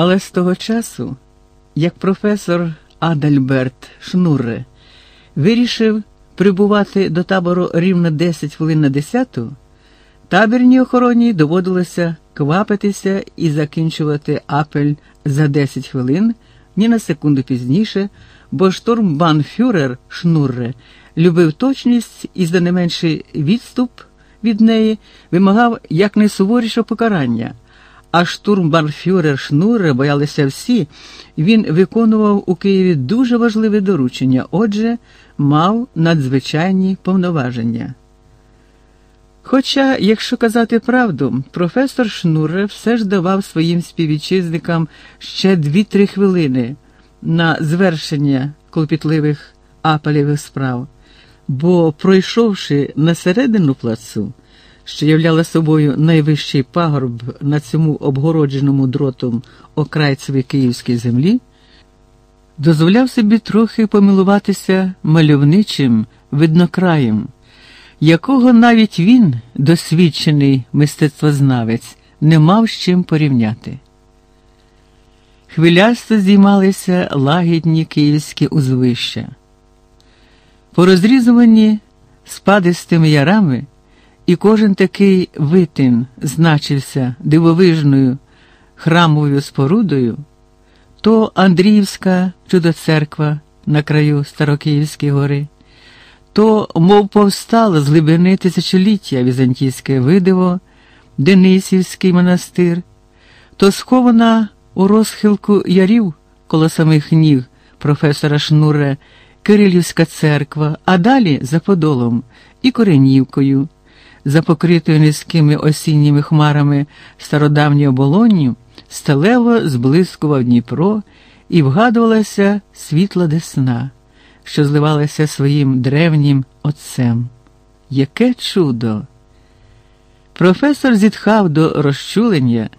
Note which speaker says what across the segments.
Speaker 1: Але з того часу, як професор Адальберт Шнурре вирішив прибувати до табору рівно 10 хвилин на 10, табірній охороні доводилося квапитися і закінчувати апель за 10 хвилин, ні на секунду пізніше, бо штурмбанфюрер Шнурре любив точність і за не менший відступ від неї вимагав якнайсуворішого покарання. А штурмбанфюрер Шнурре боялися всі, він виконував у Києві дуже важливе доручення, отже, мав надзвичайні повноваження. Хоча, якщо казати правду, професор Шнурре все ж давав своїм співвітчизникам ще дві-три хвилини на звершення клопітливих апелєвих справ, бо, пройшовши на середину плацу, що являла собою найвищий пагорб на цьому обгородженому дротом окрайцевій київській землі, дозволяв собі трохи помилуватися мальовничим виднокраєм, якого навіть він, досвідчений мистецтвознавець, не мав з чим порівняти. Хвилясто здіймалися лагідні київські узвища. Порозрізувані спадистими ярами, і кожен такий витин значився дивовижною храмовою спорудою, то Андріївська чудоцерква на краю Старокиївської гори, то, мов повстало з глибини тисячоліття Візантійське видиво, Денисівський монастир, то схована у розхилку ярів коло самих ніг професора Шнуре Кирилівська церква, а далі за Подолом і Коренівкою, за покритою низькими осінніми хмарами стародавньої оболонню, сталево зблискував Дніпро і вгадувалася світла десна, що зливалася своїм древнім отцем. Яке чудо! Професор зітхав до розчулення,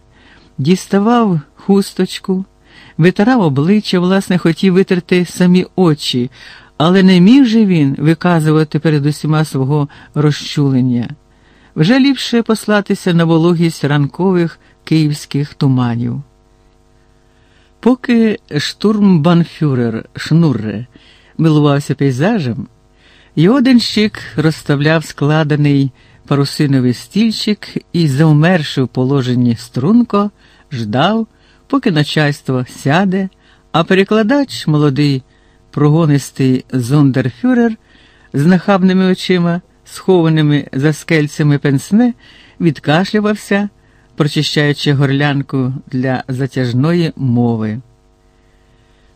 Speaker 1: діставав хусточку, витирав обличчя, власне, хотів витерти самі очі, але не міг же він виказувати перед усіма свого розчулення. Вже ліпше послатися на вологість ранкових київських туманів. Поки штурмбанфюрер Шнурре милувався пейзажем, його денщик розставляв складений парусиновий стільчик і, завмерши в положенні струнко, ждав, поки начальство сяде, а перекладач, молодий прогонистий зондерфюрер з нахабними очима, схованими за скельцями пенсне, відкашлювався, прочищаючи горлянку для затяжної мови.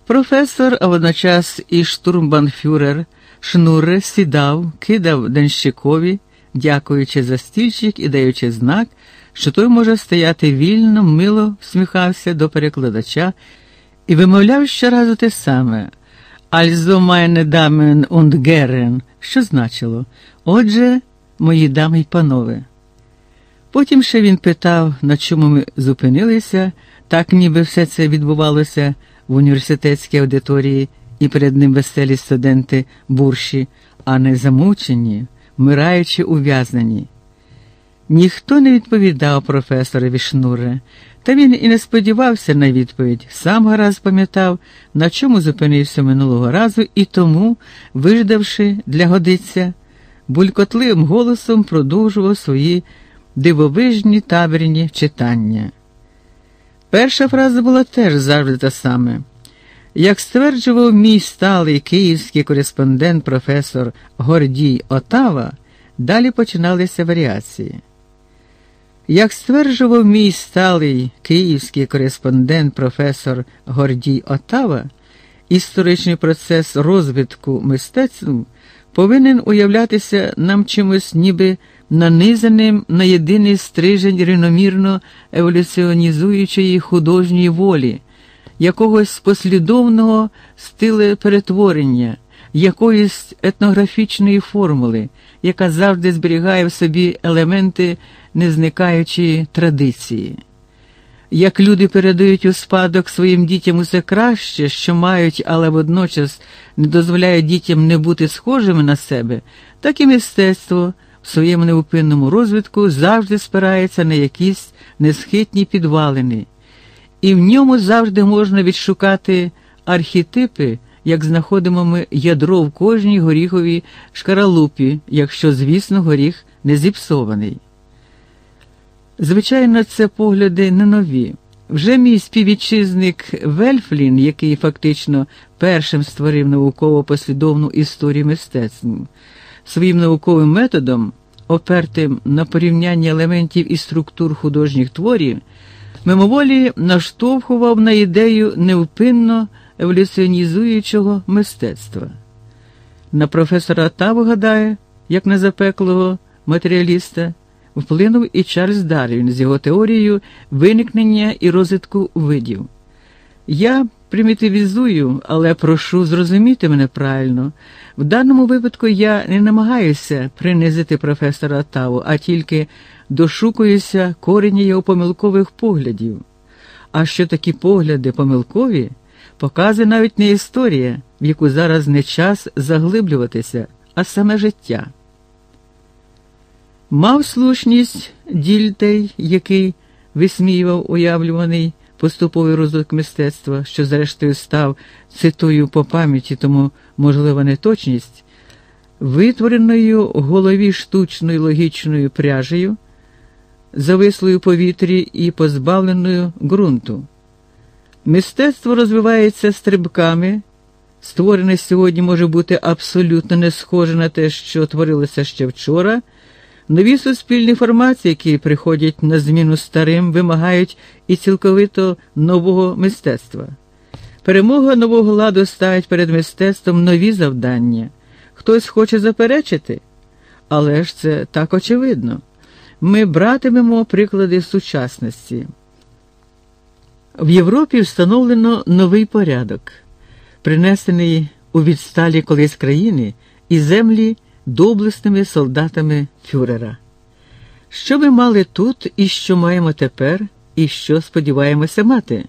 Speaker 1: Професор, а водночас і штурмбанфюрер Шнуре сідав, кидав денщикові, дякуючи за стільчик і даючи знак, що той може стояти вільно, мило всміхався до перекладача і вимовляв щоразу те саме «Also meine Damen und Herren», що значило Отже, мої дами й панове. Потім ще він питав, на чому ми зупинилися, так ніби все це відбувалося в університетській аудиторії і перед ним веселі студенти бурші, а не замучені, вмираючи ув'язнені. Ніхто не відповідав професорові Шнуре, та він і не сподівався на відповідь, сам гаразд пам'ятав, на чому зупинився минулого разу, і тому, виждавши для годиця, булькотливим голосом продовжував свої дивовижні табірні читання. Перша фраза була теж завжди та саме. Як стверджував мій сталий київський кореспондент професор Гордій Отава, далі починалися варіації. Як стверджував мій сталий київський кореспондент професор Гордій Отава, історичний процес розвитку мистецтв повинен уявлятися нам чимось ніби нанизаним на єдиний стрижень реномірно еволюціонізуючої художньої волі, якогось послідовного стилеперетворення, якоїсь етнографічної формули, яка завжди зберігає в собі елементи незникаючої традиції. Як люди передають у спадок своїм дітям усе краще, що мають, але водночас не дозволяють дітям не бути схожими на себе, так і мистецтво в своєму неупинному розвитку завжди спирається на якісь несхитні підвалини. і в ньому завжди можна відшукати архетипи, як знаходимо ми ядро в кожній горіховій шкаралупі, якщо, звісно, горіх не зіпсований. Звичайно, це погляди не нові. Вже мій співвітчизник Вельфлін, який фактично першим створив науково послідовну історію мистецтв, своїм науковим методом, опертим на порівняння елементів і структур художніх творів, мимоволі наштовхував на ідею невпинно еволюціонізуючого мистецтва. На професора Таву гадає, як на запеклого матеріаліста вплинув і Чарльз Дарвін з його теорією виникнення і розвитку видів. Я примітивізую, але прошу зрозуміти мене правильно. В даному випадку я не намагаюся принизити професора Таву, а тільки дошукуюся корення його помилкових поглядів. А що такі погляди помилкові, показує навіть не історія, в яку зараз не час заглиблюватися, а саме життя. Мав слушність дільтей, який висміював уявлюваний поступовий розвиток мистецтва, що, зрештою, став цитую по пам'яті, тому можлива неточність, витвореною в голові штучною логічною пряжею, завислою повітрі і позбавленою ґрунту. Мистецтво розвивається стрибками. Створене сьогодні може бути абсолютно не схоже на те, що творилося ще вчора. Нові суспільні формації, які приходять на зміну старим, вимагають і цілковито нового мистецтва. Перемога нового ладу ставить перед мистецтвом нові завдання. Хтось хоче заперечити, але ж це так очевидно. Ми братимемо приклади сучасності. В Європі встановлено новий порядок, принесений у відсталі колись країни і землі доблесними солдатами фюрера. Що ми мали тут і що маємо тепер, і що сподіваємося мати?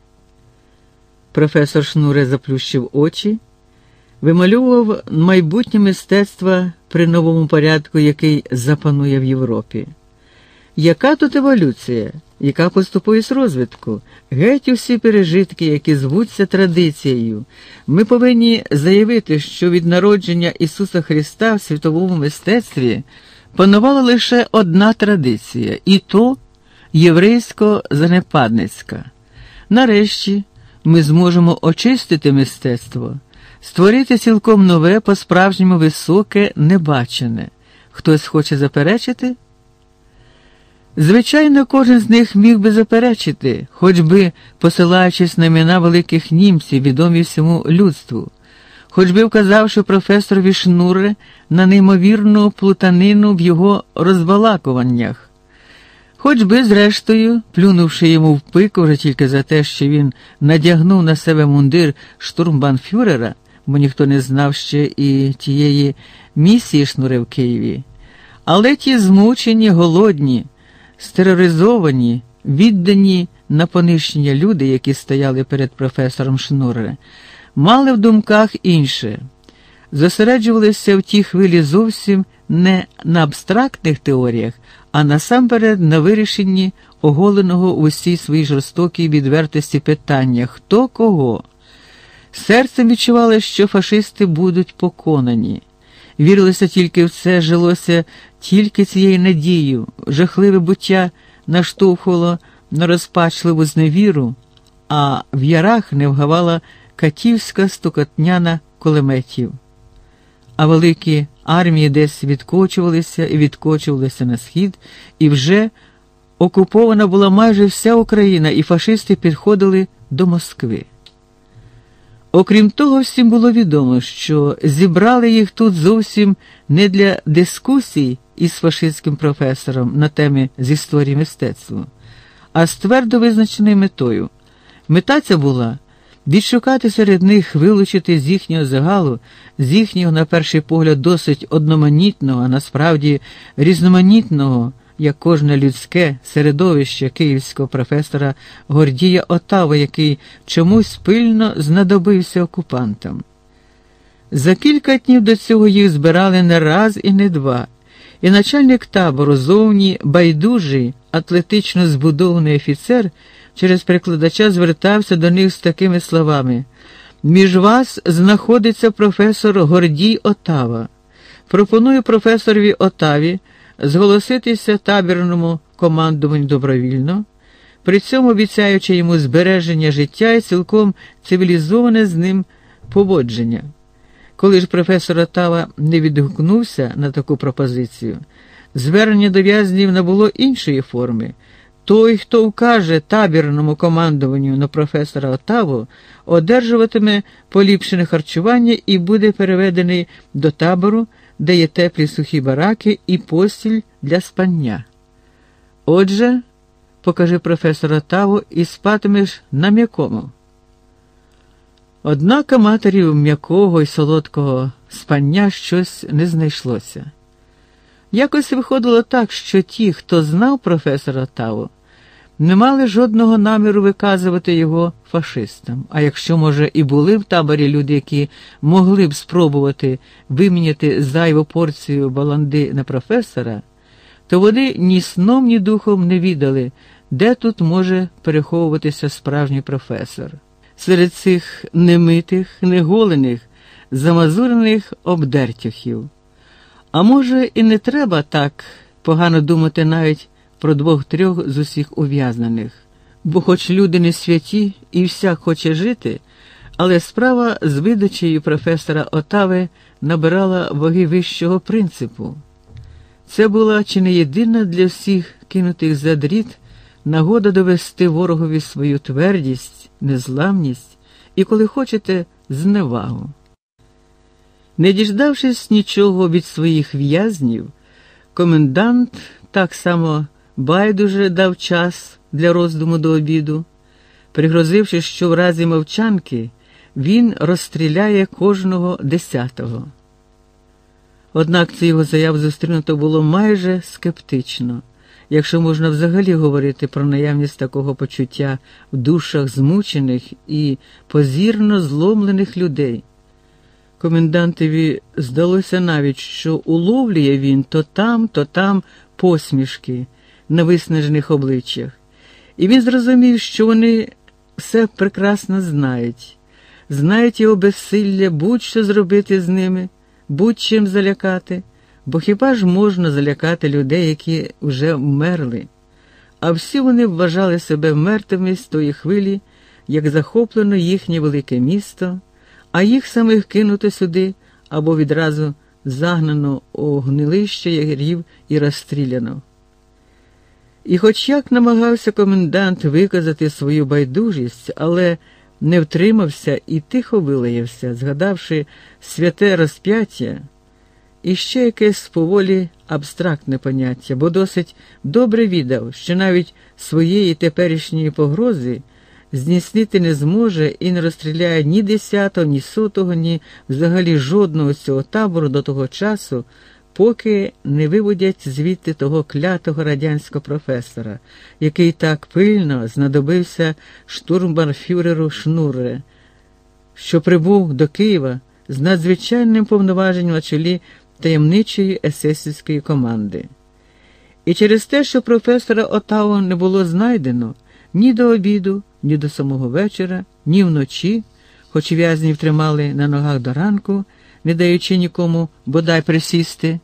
Speaker 1: Професор Шнуре заплющив очі, вимальовував майбутнє мистецтва при новому порядку, який запанує в Європі. Яка тут еволюція, яка поступовість розвитку, геть усі пережитки, які звуться традицією, ми повинні заявити, що від народження Ісуса Христа в світовому мистецтві панувала лише одна традиція, і то єврейсько-занепадницька. Нарешті ми зможемо очистити мистецтво, створити цілком нове, по-справжньому високе, небачене. Хтось хоче заперечити? Звичайно, кожен з них міг би заперечити, хоч би посилаючись на імена великих німців, відомі всьому людству, хоч би вказавши професорові Шнуре на неймовірну плутанину в його розбалакуваннях, хоч би, зрештою, плюнувши йому в пику вже тільки за те, що він надягнув на себе мундир штурмбанфюрера, бо ніхто не знав ще і тієї місії Шнуре в Києві. Але ті змучені, голодні стероризовані, віддані на понищення люди, які стояли перед професором Шнуре, мали в думках інше, зосереджувалися в тій хвилі зовсім не на абстрактних теоріях, а насамперед на вирішенні оголеного у усій своїй жорстокій відвертості питання хто кого. Серцем відчували, що фашисти будуть поконані. Вірилося тільки в це, жилося тільки цією надією, жахливе буття наштовхувало на розпачливу зневіру, а в ярах не вгавала катівська стукотняна кулеметів. А великі армії десь відкочувалися і відкочувалися на схід, і вже окупована була майже вся Україна, і фашисти підходили до Москви. Окрім того, всім було відомо, що зібрали їх тут зовсім не для дискусій із фашистським професором на темі з історії мистецтва, а з твердо визначеною метою. Мета ця була відшукати серед них, вилучити з їхнього загалу, з їхнього, на перший погляд, досить одноманітного, а насправді різноманітного як кожне людське середовище київського професора Гордія Отава, який чомусь пильно знадобився окупантам. За кілька днів до цього їх збирали не раз і не два, І начальник табору зовні байдужий, атлетично збудований офіцер через перекладача звертався до них з такими словами. Між вас знаходиться професор Гордій Отава. Пропоную професорові Отаві зголоситися табірному командуванню добровільно, при цьому обіцяючи йому збереження життя і цілком цивілізоване з ним поводження. Коли ж професор Отава не відгукнувся на таку пропозицію, звернення до в'язнів набуло іншої форми. Той, хто вкаже табірному командуванню на професора Отаву, одержуватиме поліпшене харчування і буде переведений до табору, де є теплі сухі бараки і постіль для спання. Отже, покажи професор Отаву і спатимеш на м'якому. Однак аматорів м'якого і солодкого спання щось не знайшлося. Якось виходило так, що ті, хто знав професора Таву, не мали жодного наміру виказувати його фашистам. А якщо, може, і були в таборі люди, які могли б спробувати виміняти зайву порцію баланди на професора, то вони ні сном, ні духом не відали, де тут може переховуватися справжній професор. Серед цих немитих, неголених, замазурених обдертюхів. А може, і не треба так погано думати навіть про двох-трьох з усіх ув'язнених, бо, хоч люди не святі і всяк хоче жити, але справа з видачею професора Отави набирала ваги вищого принципу. Це була чи не єдина для всіх кинутих за дріт нагода довести ворогові свою твердість, незламність і, коли хочете, зневагу. Не діждавшись нічого від своїх в'язнів, комендант так само байдуже дав час для роздуму до обіду, пригрозивши, що в разі мовчанки він розстріляє кожного десятого. Однак це його заяв зустрінуто було майже скептично, якщо можна взагалі говорити про наявність такого почуття в душах змучених і позірно зломлених людей. Комендантові здалося навіть, що уловлює він то там, то там посмішки на виснажених обличчях, і він зрозумів, що вони все прекрасно знають, знають його безсилля будь-що зробити з ними, будь-чим залякати, бо хіба ж можна залякати людей, які вже вмерли? А всі вони вважали себе мертвими з тої хвилі, як захоплено їхнє велике місто а їх самих кинути сюди або відразу загнано у гнилище ягерів і розстріляно. І хоч як намагався комендант виказати свою байдужість, але не втримався і тихо вилаявся, згадавши святе розп'яття і ще якесь поволі абстрактне поняття, бо досить добре віддав, що навіть своєї теперішньої погрози здійснити не зможе і не розстріляє ні десятого, ні сотого, ні взагалі жодного з цього табору до того часу, поки не виводять звідти того клятого радянського професора, який так пильно знадобився штурмбанфюреру Шнурре, що прибув до Києва з надзвичайним повноваженням на чолі таємничої есесівської команди. І через те, що професора Отао не було знайдено ні до обіду, ні до самого вечора, ні вночі, хоч в'язнів тримали на ногах до ранку, не даючи нікому бодай присісти.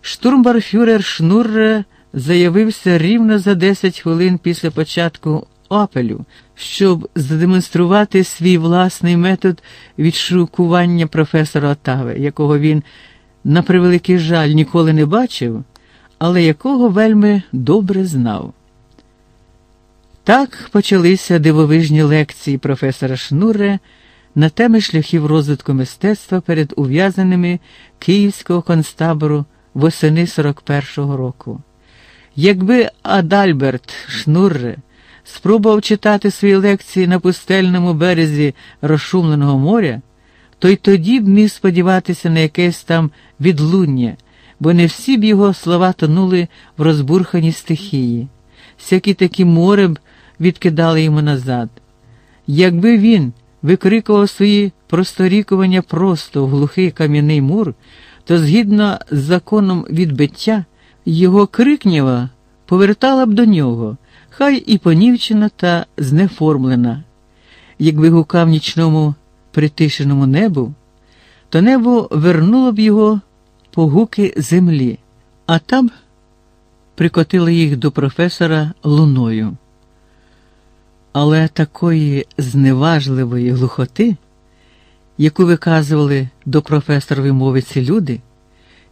Speaker 1: Штурмбарфюрер Шнурре заявився рівно за 10 хвилин після початку опелю, щоб задемонструвати свій власний метод відшукування професора Отави, якого він, на превеликий жаль, ніколи не бачив, але якого вельми добре знав. Так почалися дивовижні лекції професора Шнуре на теми шляхів розвитку мистецтва перед ув'язаними Київського концтабору восени 41-го року. Якби Адальберт Шнурре спробував читати свої лекції на пустельному березі розшумленого моря, то й тоді б міг сподіватися на якесь там відлуння, бо не всі б його слова тонули в розбурханій стихії. Всякі такі море б відкидали йому назад. Якби він викрикував свої просторікування просто в глухий кам'яний мур, то згідно з законом відбиття, його крикніва повертала б до нього, хай і понівчена та знеформлена. Якби гукав нічному притишеному небу, то небо вернуло б його по гуки землі, а там прикотили їх до професора луною. Але такої зневажливої глухоти, яку виказували до професорової мовиці люди,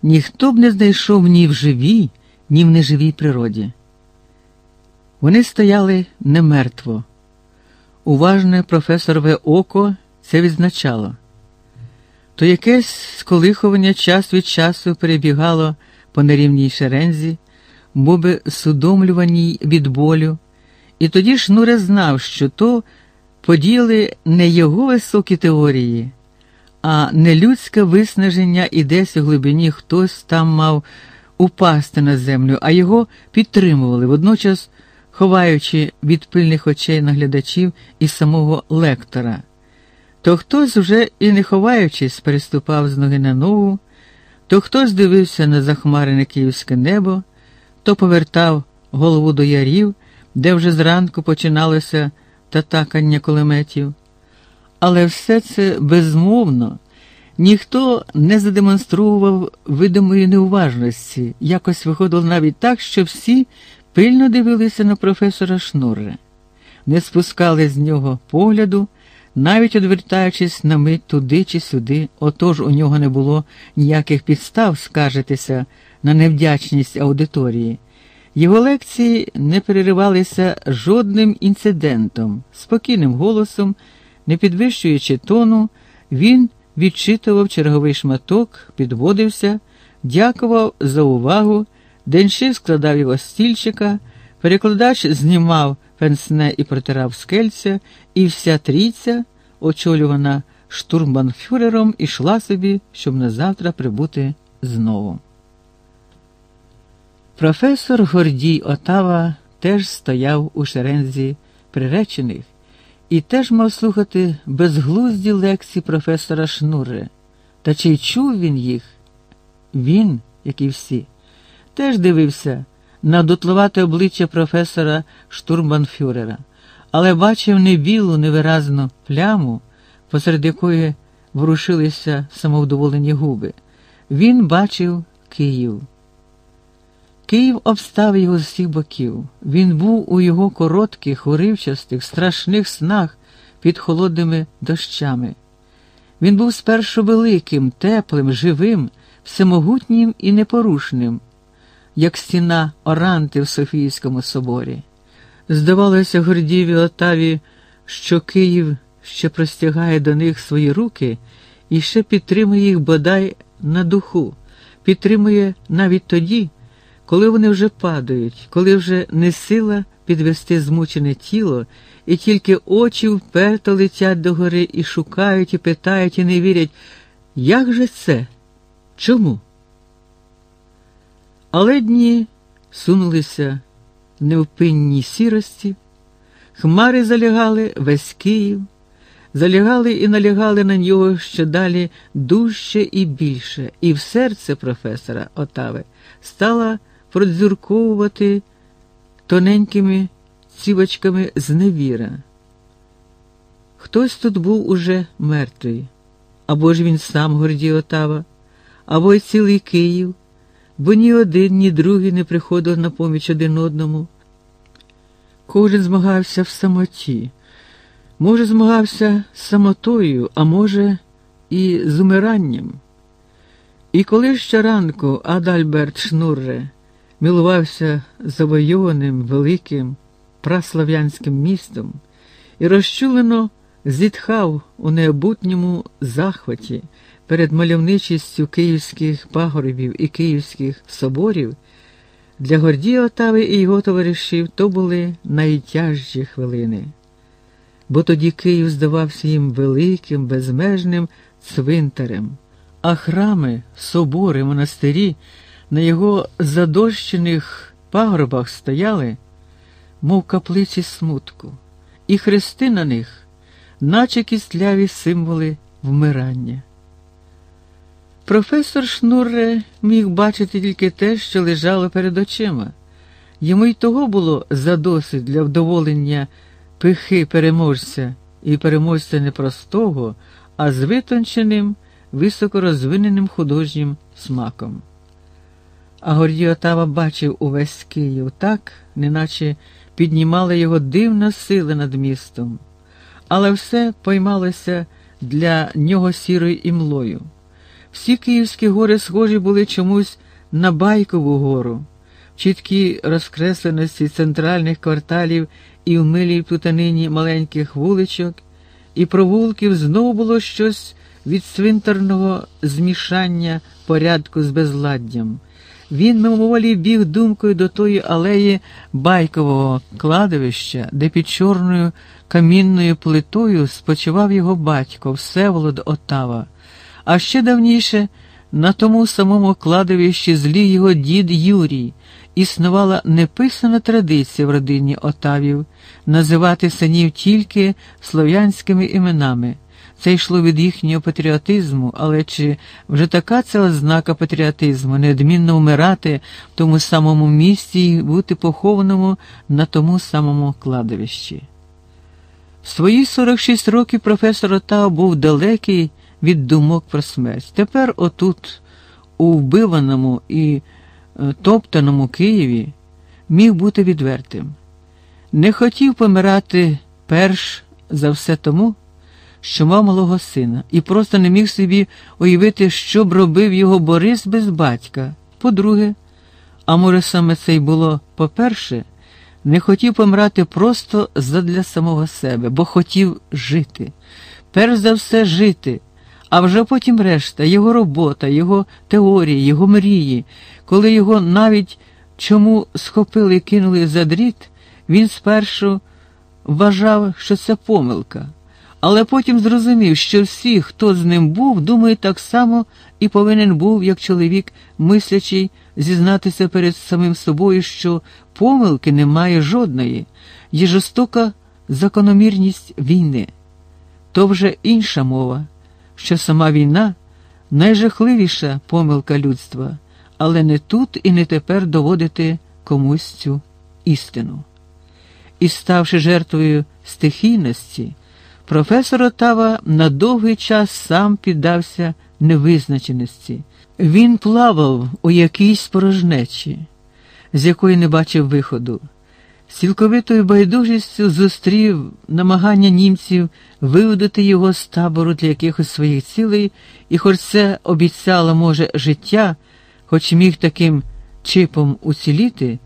Speaker 1: ніхто б не знайшов ні в живій, ні в неживій природі. Вони стояли немертво. Уважне професорове око це відзначало. То якесь сколихування час від часу перебігало по нерівній шерензі, моби судомлюваній від болю, і тоді Шнуре знав, що то поділи не його високі теорії, а нелюдське виснаження і десь у глибині хтось там мав упасти на землю, а його підтримували, водночас ховаючи від пильних очей наглядачів і самого лектора. То хтось вже і не ховаючись, переступав з ноги на ногу, то хтось дивився на захмарене київське небо, то повертав голову до ярів, де вже зранку починалося татакання кулеметів. Але все це безмовно, ніхто не задемонстрував видимої неуважності, якось виходило навіть так, що всі пильно дивилися на професора Шнурре, не спускали з нього погляду навіть одвертаючись на мить туди чи сюди, отож у нього не було ніяких підстав скаржитися на невдячність аудиторії. Його лекції не переривалися жодним інцидентом, спокійним голосом, не підвищуючи тону, він відчитував черговий шматок, підводився, дякував за увагу, денщик складав його стільчика, перекладач знімав пенсне і протирав скельця, і вся трійця, очолювана штурмбанфюрером, ішла собі, щоб на завтра прибути знову. Професор Гордій Отава теж стояв у шерензі приречених і теж мав слухати безглузді лекції професора Шнуре. Та чи чув він їх? Він, як і всі, теж дивився на дутловате обличчя професора штурмбанфюрера, але бачив не білу, невиразну пляму, посеред якої ворушилися самовдоволені губи. Він бачив Київ. Київ обстав його з всіх боків. Він був у його коротких, уривчастих, страшних снах під холодними дощами. Він був спершу великим, теплим, живим, всемогутнім і непорушним як стіна Оранти в Софійському соборі. Здавалося, Гордієві Отаві, що Київ ще простягає до них свої руки і ще підтримує їх бодай на духу, підтримує навіть тоді, коли вони вже падають, коли вже не сила підвести змучене тіло, і тільки очі вперто летять догори і шукають, і питають, і не вірять, як же це? Чому? Але дні сунулися в невпинній сірості, хмари залягали весь Київ, залягали і налягали на нього ще далі дужче і більше, і в серце професора Отави стала продзюрковувати тоненькими цівочками зневіра. Хтось тут був уже мертвий, або ж він сам Гордій Отава, або й цілий Київ бо ні один, ні другий не приходив на поміч один одному. Кожен змагався в самоті, може, змагався з самотою, а може, і з умиранням. І коли щоранку Адальберт Шнурре милувався завойованим великим праслав'янським містом і розчулено зітхав у необутньому захваті перед мальовничістю київських пагорбів і київських соборів, для Гордія Отави і його товаришів то були найтяжчі хвилини, бо тоді Київ здавався їм великим, безмежним цвинтарем, а храми, собори, монастирі на його задощених пагорбах стояли, мов каплиці смутку, і хрести на них, наче кістляві символи вмирання. Професор Шнурре міг бачити тільки те, що лежало перед очима. Йому й того було задосить для вдоволення пихи переможця і переможця не простого, а з витонченим, високорозвиненим художнім смаком. А Гордій Отава бачив увесь Київ так, неначе піднімала його дивна сила над містом, але все поймалося для нього сірою імлою. Всі київські гори схожі були чомусь на Байкову гору, в чіткій розкресленості центральних кварталів і в милій плутанині маленьких вуличок, і провулків знову було щось від свинтерного змішання порядку з безладдям. Він мимоволі біг думкою до тої алеї байкового кладовища, де під чорною камінною плитою спочивав його батько Всеволод Отава, а ще давніше на тому самому кладовищі злі його дід Юрій. Існувала неписана традиція в родині Отавів називати синів тільки слов'янськими іменами. Це йшло від їхнього патріотизму, але чи вже така це ознака патріотизму, неодмінно вмирати в тому самому місці і бути похованому на тому самому кладовищі? В свої 46 років професор Отав був далекий від думок про смерть. Тепер отут, у вбиваному і е, топтаному Києві, міг бути відвертим. Не хотів помирати перш за все тому що мав малого сина, і просто не міг собі уявити, що б робив його Борис без батька. По-друге, а може, саме це й було по-перше, не хотів помирати просто задля самого себе, бо хотів жити. Перш за все жити, а вже потім решта, його робота, його теорії, його мрії, коли його навіть чому схопили і кинули за дріт, він спершу вважав, що це помилка. Але потім зрозумів, що всі, хто з ним був, думають так само і повинен був, як чоловік, мислячий, зізнатися перед самим собою, що помилки немає жодної, є жорстока закономірність війни. То вже інша мова, що сама війна найжахливіша помилка людства, але не тут і не тепер доводити комусь цю істину. І ставши жертвою стихійності, Професор Отава на довгий час сам піддався невизначеності. Він плавав у якійсь порожнечі, з якої не бачив виходу. З цілковитою байдужістю зустрів намагання німців виводити його з табору для якихось своїх цілей, і хоч це обіцяло, може, життя, хоч міг таким чипом уціліти,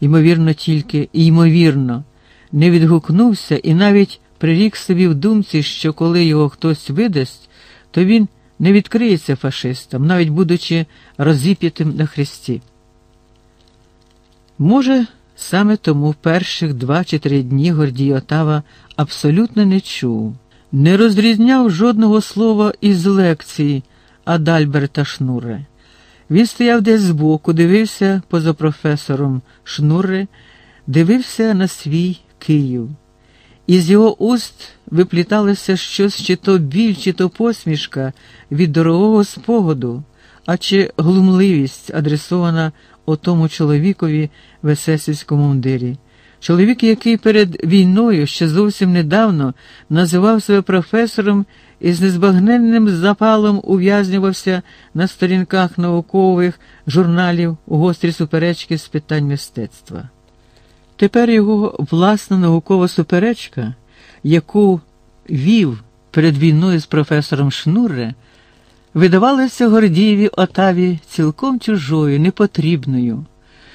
Speaker 1: ймовірно, тільки і ймовірно, не відгукнувся і навіть прирік собі в думці, що коли його хтось видасть, то він не відкриється фашистам, навіть будучи розіп'ятим на хресті. Може, саме тому перших два чи три дні Гордій Отава абсолютно не чув, не розрізняв жодного слова із лекції Адальберта Шнуре. Він стояв десь збоку, дивився поза професором Шнуре, дивився на свій Київ. Із його уст випліталося щось чи то біль, чи то посмішка від дорогого спогаду, а чи глумливість, адресована отому чоловікові в есесівському мундирі. Чоловік, який перед війною ще зовсім недавно називав себе професором і з незбагненним запалом ув'язнювався на сторінках наукових журналів у гострі суперечки з питань мистецтва. Тепер його власна наукова суперечка, яку вів перед війною з професором Шнурре, видавалася Гордієві Отаві цілком чужою, непотрібною.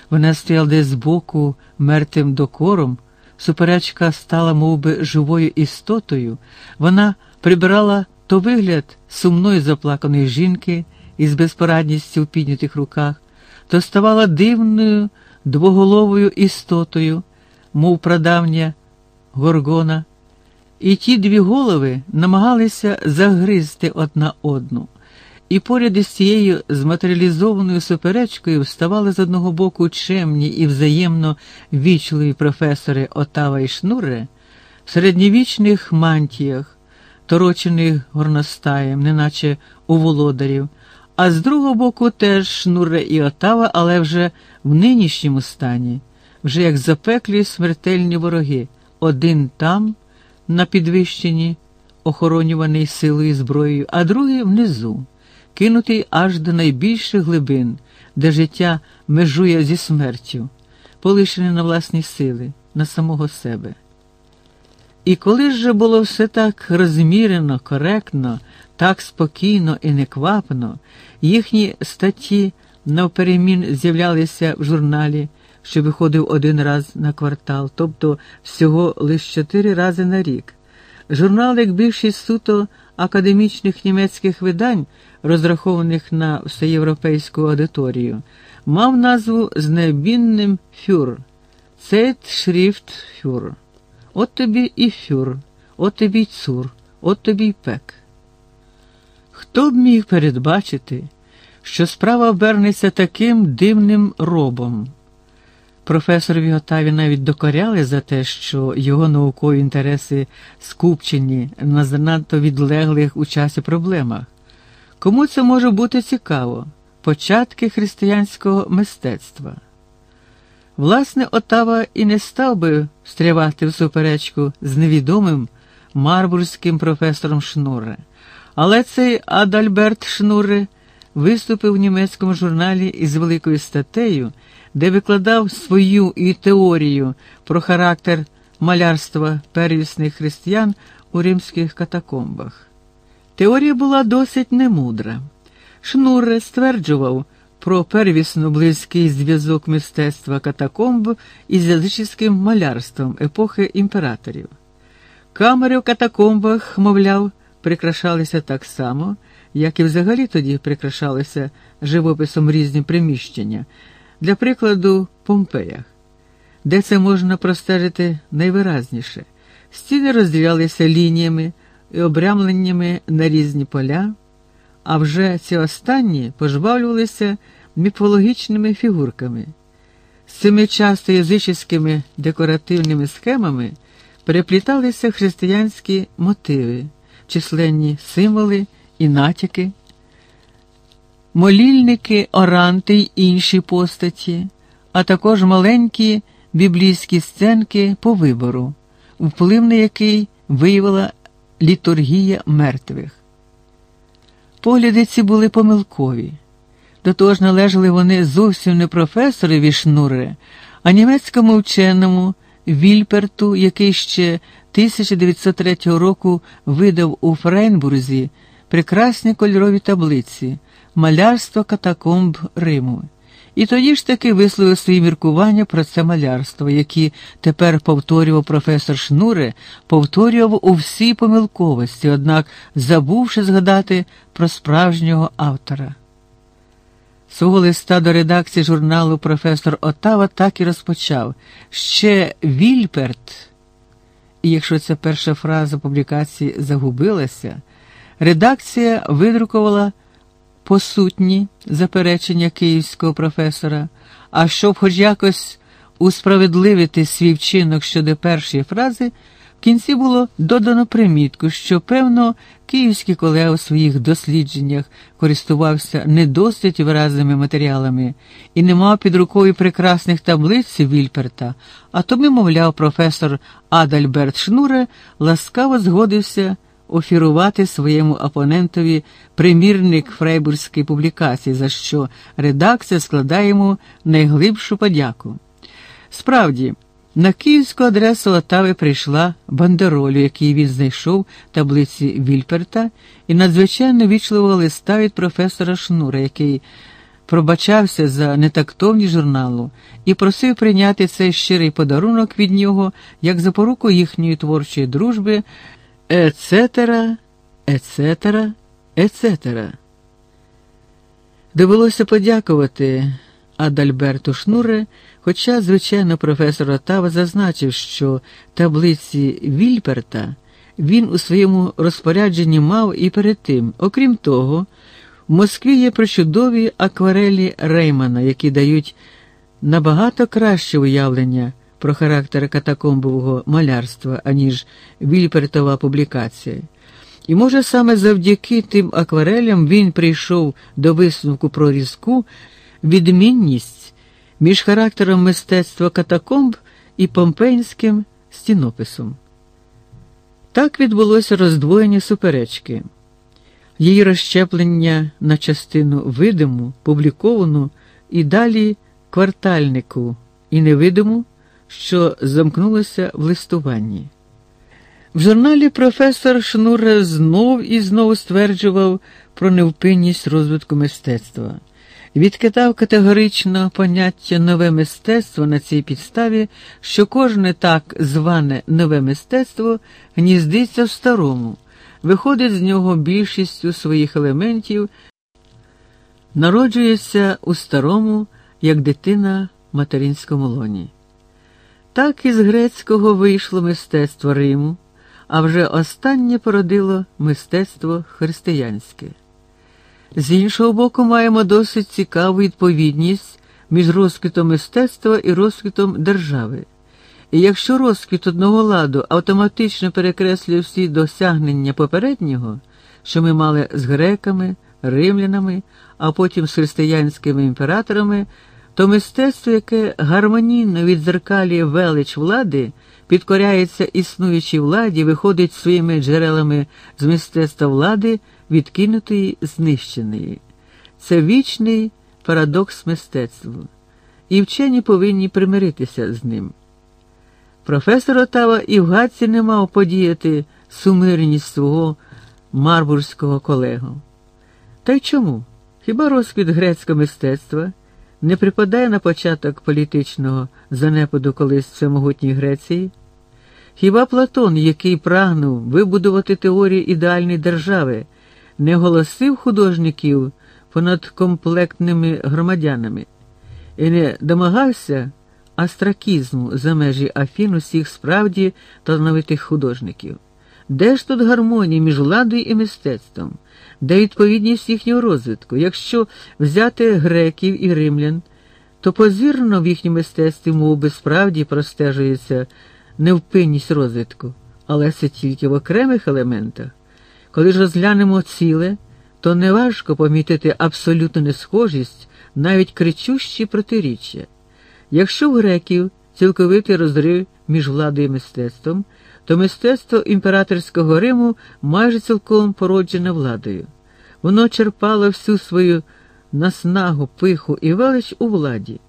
Speaker 1: Вона стояла десь збоку мертвим докором, суперечка стала мов би, живою істотою, вона прибирала то вигляд сумної заплаканої жінки із безпорадністю в піднятих руках, то ставала дивною двоголовою істотою, мов прадавня горгона, і ті дві голови намагалися загризти одна одну. І поряд із цією зматеріалізованою суперечкою вставали з одного боку чемні і взаємно вічливі професори Отава і Шнуре в середньовічних мантіях, торочених горностаєм, неначе у володарів, а з другого боку теж Шнурре і Отава, але вже в нинішньому стані, вже як запеклі смертельні вороги, один там, на підвищенні, охоронюваний силою і зброєю, а другий внизу, кинутий аж до найбільших глибин, де життя межує зі смертю, полишений на власні сили, на самого себе. І коли ж було все так розмірено, коректно, так спокійно і неквапно, їхні статті навперемін з'являлися в журналі, що виходив один раз на квартал, тобто всього лише чотири рази на рік. Журнал, як більшість суто академічних німецьких видань, розрахованих на всеєвропейську аудиторію, мав назву з необмінним фюр Zeitschrift Фюр. От тобі і фюр, от тобі й цур, от тобі й пек. Хто б міг передбачити, що справа обернеться таким дивним робом? Професорові Готаві навіть докоряли за те, що його наукові інтереси скупчені на занадто відлеглих у часі проблемах. Кому це може бути цікаво? Початки християнського мистецтва. Власне, Отава і не став би встрявати в суперечку з невідомим марбурзьким професором Шнуре. Але цей Адальберт Шнуре виступив в німецькому журналі із великою статтею, де викладав свою і теорію про характер малярства первісних християн у римських катакомбах. Теорія була досить немудра. Шнуре стверджував про первісно близький зв'язок мистецтва катакомб із язичським малярством епохи імператорів. Камери в катакомбах, мовляв, прикрашалися так само, як і взагалі тоді прикрашалися живописом різні приміщення, для прикладу, Помпеях, де це можна простежити найвиразніше. Стіни розділялися лініями і обрямленнями на різні поля, а вже ці останні пожбавлювалися міфологічними фігурками. З цими часто язичськими декоративними схемами перепліталися християнські мотиви, численні символи і натяки, молільники, оранти й інші постаті, а також маленькі біблійські сценки по вибору, вплив на який виявила літургія мертвих. Погляди ці були помилкові. До того ж належали вони зовсім не професорові Шнуре, а німецькому вченому Вільперту, який ще 1903 року видав у Фрейнбурзі прекрасні кольорові таблиці, малярство катакомб Риму. І тоді ж таки висловив свої міркування про це малярство, які тепер повторював професор Шнуре, повторював у всій помилковості, однак забувши згадати про справжнього автора. Свого листа до редакції журналу професор Отава так і розпочав ще Вільперт. І якщо ця перша фраза публікації загубилася, редакція видрукувала посутні заперечення київського професора, а щоб хоч якось усправедливити свій вчинок щодо першої фрази в кінці було додано примітку, що, певно, київський колега у своїх дослідженнях користувався не досить виразними матеріалами і не мав під рукою прекрасних таблиць Вільперта, а тому, мовляв, професор Адальберт Шнуре ласкаво згодився офірувати своєму опонентові примірник фрейбурзької публікації, за що редакція складає йому найглибшу подяку. Справді, на київську адресу Отави прийшла бандеролю, який він знайшов в таблиці Вільперта, і надзвичайно вічливого листа від професора Шнура, який пробачався за нетактовність журналу і просив прийняти цей щирий подарунок від нього як запоруку їхньої творчої дружби, ецетера, ецетера, ецетера. Довелося подякувати. Адальберту Шнуре, хоча, звичайно, професор Отава зазначив, що таблиці Вільперта він у своєму розпорядженні мав і перед тим. Окрім того, в Москві є причудові акварелі Реймана, які дають набагато краще уявлення про характер катакомбового малярства, аніж Вільпертова публікація. І, може, саме завдяки тим акварелям він прийшов до висновку про різку відмінність між характером мистецтва катакомб і помпейнським стінописом. Так відбулося роздвоєння суперечки, її розщеплення на частину видиму, публіковану і далі квартальнику і невидиму, що замкнулося в листуванні. В журналі професор Шнур знов і знов стверджував про невпинність розвитку мистецтва. Відкидав категорично поняття нове мистецтво на цій підставі, що кожне так зване нове мистецтво гніздиться в старому, виходить з нього більшістю своїх елементів, народжується у старому, як дитина в материнському лоні. Так із грецького вийшло мистецтво Риму а вже останнє породило мистецтво християнське. З іншого боку, маємо досить цікаву відповідність між розквітом мистецтва і розквітом держави. І якщо розквіт одного ладу автоматично перекреслює всі досягнення попереднього, що ми мали з греками, римлянами, а потім з християнськими імператорами, то мистецтво, яке гармонійно відзеркалює велич влади, підкоряється існуючій владі, виходить своїми джерелами з мистецтва влади, відкинутої, знищеної. Це вічний парадокс мистецтва, і вчені повинні примиритися з ним. Професор Отава і в гадці не мав подіяти сумирність свого марбурського колегу. Та й чому? Хіба розквіт грецького мистецтва? Не припадає на початок політичного занепаду колись всемогутній Греції? Хіба Платон, який прагнув вибудувати теорію ідеальної держави, не голосив художників понад комплектними громадянами і не домагався астракізму за межі Афін усіх справді талановитих художників? Де ж тут гармонія між владою і мистецтвом? де відповідність їхнього розвитку. Якщо взяти греків і римлян, то позірно в їхньому мистецтві мов справді простежується невпинність розвитку, але це тільки в окремих елементах. Коли ж розглянемо ціле, то неважко помітити абсолютну несхожість, навіть кричущі протиріччя. Якщо в греків цілковитий розрив між владою і мистецтвом, то мистецтво імператорського Риму майже цілком породжене владою. Воно черпало всю свою наснагу, пиху і велич у владі.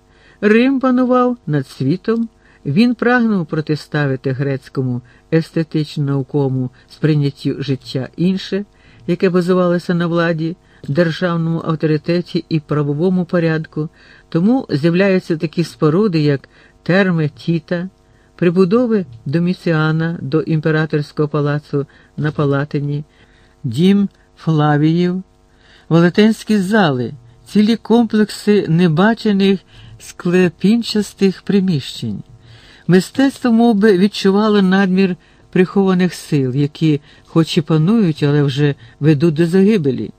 Speaker 1: Рим панував над світом, він прагнув протиставити грецькому естетично-науковому сприйняттю життя інше, яке базувалося на владі, державному авторитеті і правовому порядку, тому з'являються такі споруди, як терми Тіта, прибудови Доміціана до імператорського палацу на Палатині, дім Флавіїв, велетенські зали, цілі комплекси небачених склепінчастих приміщень. Мистецтво мов би, відчувало надмір прихованих сил, які, хоч і панують, але вже ведуть до загибелі.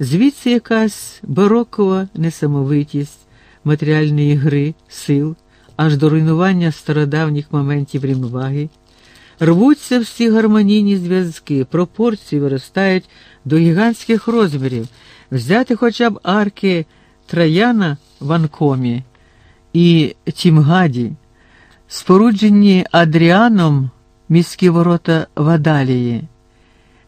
Speaker 1: Звідси якась барокова несамовитість матеріальної гри, сил, аж до руйнування стародавніх моментів рівноваги. Рвуться всі гармонійні зв'язки, пропорції виростають до гігантських розмірів, взяти хоча б арки Траяна в Анкомі і Тімгаді, споруджені Адріаном міські ворота Вадалії,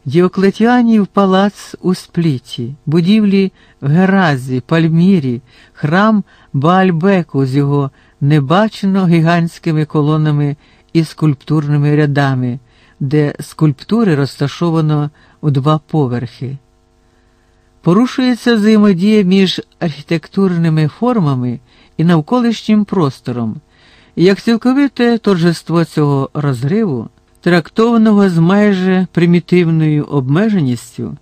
Speaker 1: Діоклетіанів палац у Спліті, будівлі в Геразі, Пальмірі, храм Баальбеку з його небачено гігантськими колонами і скульптурними рядами, де скульптури розташовано у два поверхи. Порушується взаємодія між архітектурними формами і навколишнім простором, і як цілковите торжество цього розриву, трактованого з майже примітивною обмеженістю,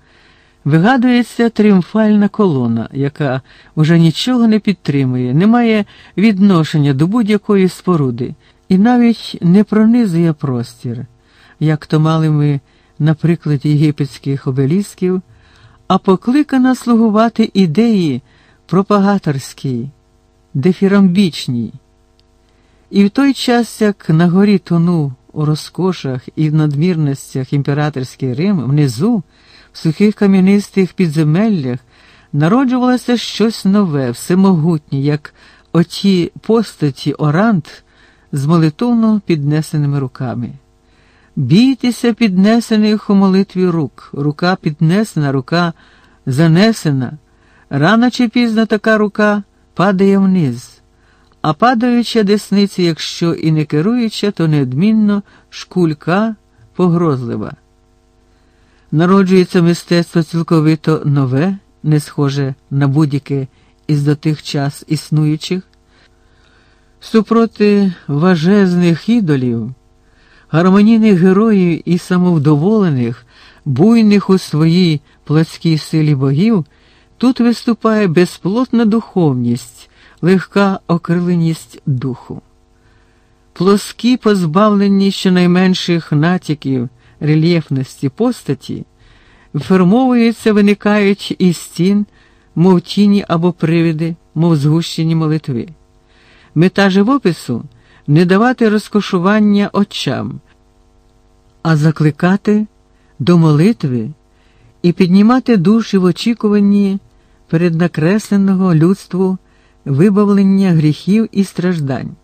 Speaker 1: вигадується тріумфальна колона, яка уже нічого не підтримує, не має відношення до будь-якої споруди і навіть не пронизує простір, як то мали ми на прикладі єгипетських обелісків, а покликана слугувати ідеї пропагаторській, дефірамбічній. І в той час, як на горі тонув у розкошах і в надмірностях імператорський Рим, внизу, в сухих кам'янистих підземеллях, народжувалося щось нове, всемогутнє, як оті постаті Орант з молитовно піднесеними руками. Бійтеся піднесених у молитві рук, рука піднесена, рука занесена. Рано чи пізно така рука падає вниз, а падаюча десниця, якщо і не керуюча, то неодмінно шкулька погрозлива. Народжується мистецтво цілковито нове, не схоже на будь-яке із до тих час існуючих. Супроти важезних ідолів, гармонійних героїв і самовдоволених, буйних у своїй плотській силі богів, тут виступає безплотна духовність, легка окриленість духу. Плоскі, позбавлені щонайменших натяків рельєфності постаті, формовуються, виникають із стін, мов тіні або привиди, мов згущені молитви. Мета живопису не давати розкошування очам, а закликати до молитви і піднімати душі в очікуванні переднакресленого людству вибавлення гріхів і страждань.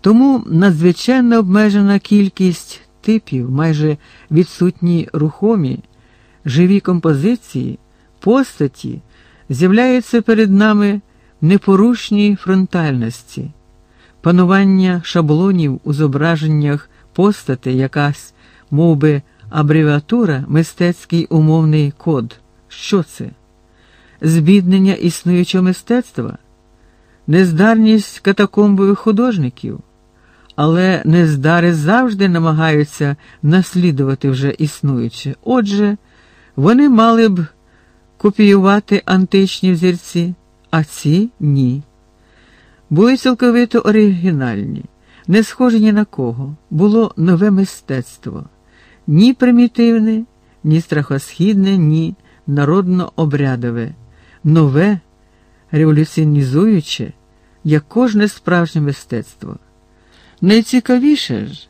Speaker 1: Тому надзвичайно обмежена кількість типів, майже відсутні рухомі, живі композиції, постаті з'являються перед нами в непорушній фронтальності, панування шаблонів у зображеннях постати, якась мов би, абревіатура, мистецький умовний код. Що це? Збіднення існуючого мистецтва, нездарність катакомбових художників, але нездари завжди намагаються наслідувати вже існуюче. Отже, вони мали б копіювати античні взірці, а ці ні. Були цілковито оригінальні, не схожі ні на кого, було нове мистецтво ні примітивне, ні страхосхідне, ні народно-обрядове, нове, революціонізуюче, як кожне справжнє мистецтво. Найцікавіше ж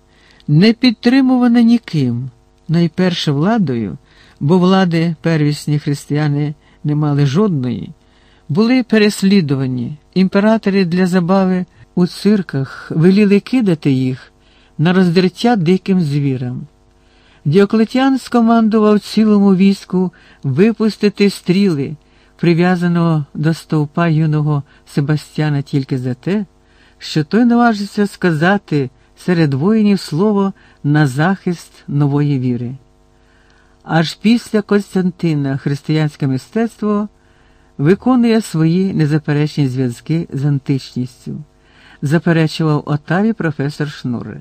Speaker 1: не підтримуване ніким, найперше владою, бо влади первісні християни не мали жодної, були переслідувані, імператори для забави у цирках веліли кидати їх на роздриття диким звірам. Діоклетян скомандував цілому війську випустити стріли, прив'язаного до стовпа юного Себастьяна тільки за те, що той наважиться сказати серед воїнів слово на захист нової віри. Аж після Константина християнське мистецтво виконує свої незаперечні зв'язки з античністю, заперечував Отаві професор Шнуре.